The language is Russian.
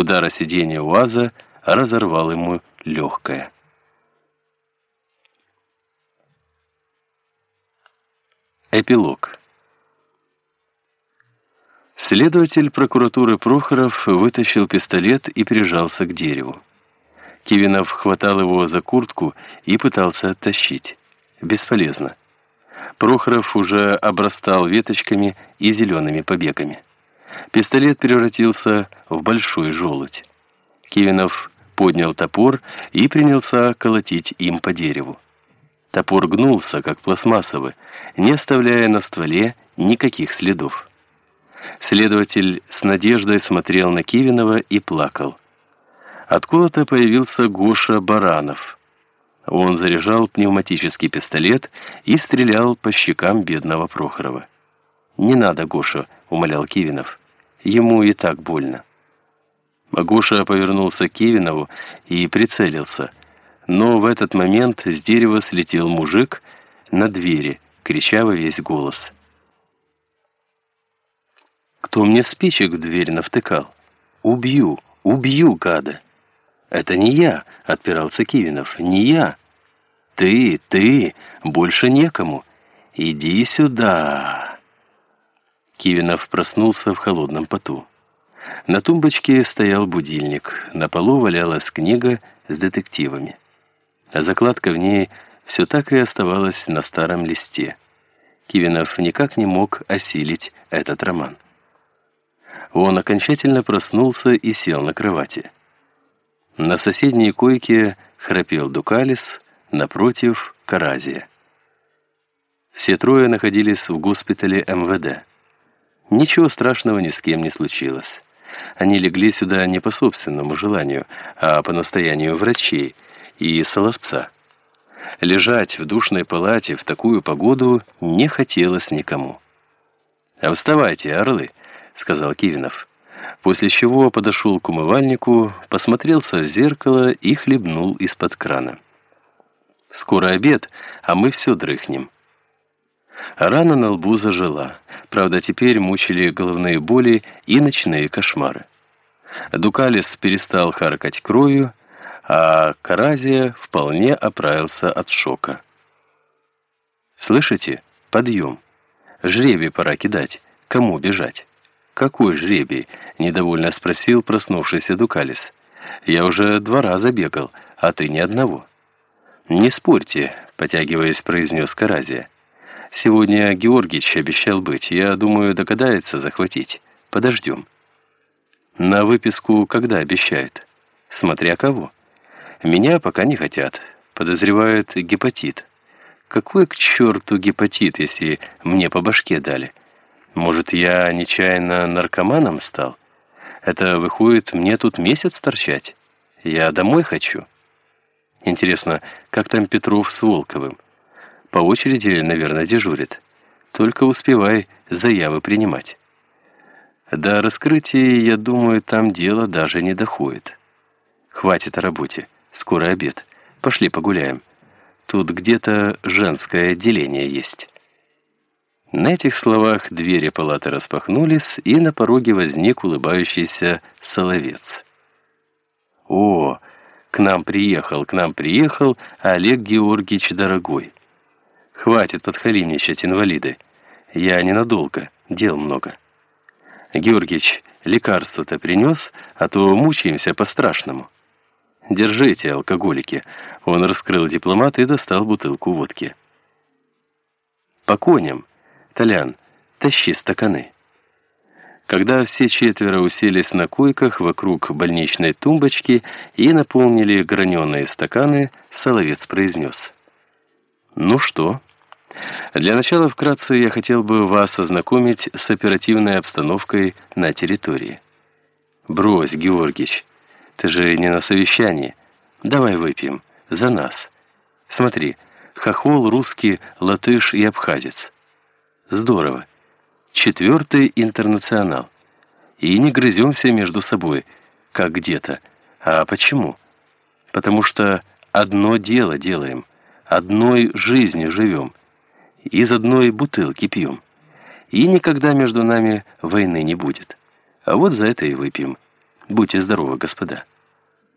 Удар сиденья УАЗа разорвал ему легкое. Эпилог. Следователь прокуратуры Прохоров вытащил пистолет и прижался к дереву. Кивинов хватал его за куртку и пытался оттащить. Бесполезно. Прохоров уже обрастал веточками и зелеными побегами. Пистолет превратился в большой желудь. Кивинов поднял топор и принялся колотить им по дереву. Топор гнулся, как пластмассовый, не оставляя на стволе никаких следов. Следователь с надеждой смотрел на Кивинова и плакал. Откуда-то появился Гоша Баранов. Он заряжал пневматический пистолет и стрелял по щекам бедного Прохорова. «Не надо, Гоша», — умолял Кивинов. «Ему и так больно». Гоша повернулся к Кивинову и прицелился — но в этот момент с дерева слетел мужик на двери, крича во весь голос. «Кто мне спичек в дверь навтыкал? Убью, убью, гада!» «Это не я», — отпирался Кивинов, — «не я». «Ты, ты, больше некому. Иди сюда». Кивинов проснулся в холодном поту. На тумбочке стоял будильник, на полу валялась книга с детективами а закладка в ней все так и оставалась на старом листе. Кивинов никак не мог осилить этот роман. Он окончательно проснулся и сел на кровати. На соседней койке храпел Дукалис, напротив — Каразия. Все трое находились в госпитале МВД. Ничего страшного ни с кем не случилось. Они легли сюда не по собственному желанию, а по настоянию врачей — и Соловца. Лежать в душной палате в такую погоду не хотелось никому. «А «Вставайте, орлы», — сказал Кивинов. После чего подошел к умывальнику, посмотрелся в зеркало и хлебнул из-под крана. «Скоро обед, а мы все дрыхнем». Рана на лбу зажила. Правда, теперь мучили головные боли и ночные кошмары. Дукалис перестал харкать кровью, а Каразия вполне оправился от шока. «Слышите? Подъем. Жребий пора кидать. Кому бежать?» «Какой жребий?» — недовольно спросил проснувшийся Дукалис. «Я уже два раза бегал, а ты ни одного». «Не спорьте», — потягиваясь, произнес Каразия. «Сегодня Георгич обещал быть. Я думаю, догадается захватить. Подождем». «На выписку когда обещает?» «Смотря кого». Меня пока не хотят. Подозревают гепатит. Какой к черту гепатит, если мне по башке дали? Может, я нечаянно наркоманом стал? Это выходит, мне тут месяц торчать? Я домой хочу. Интересно, как там Петров с Волковым? По очереди, наверное, дежурит. Только успевай заявы принимать. До раскрытия, я думаю, там дело даже не доходит. Хватит о работе. Скоро обед. Пошли погуляем. Тут где-то женское отделение есть». На этих словах двери палаты распахнулись, и на пороге возник улыбающийся соловец. «О, к нам приехал, к нам приехал Олег Георгиевич дорогой. Хватит подхалимничать, инвалиды. Я ненадолго, дел много. Георгиевич, лекарство-то принес, а то мучаемся по-страшному». «Держите, алкоголики». Он раскрыл дипломат и достал бутылку водки. «По коням. Толян, тащи стаканы». Когда все четверо уселись на койках вокруг больничной тумбочки и наполнили граненые стаканы, Соловец произнес. «Ну что?» Для начала вкратце я хотел бы вас ознакомить с оперативной обстановкой на территории. Брось, Георгич, ты же не на совещании. Давай выпьем. За нас. Смотри, хохол, русский, латыш и абхазец. Здорово. Четвертый интернационал. И не грыземся между собой, как где-то. А почему? Потому что одно дело делаем, одной жизнью живем, из одной бутылки пьем. И никогда между нами войны не будет. А вот за это и выпьем. Будьте здоровы, господа.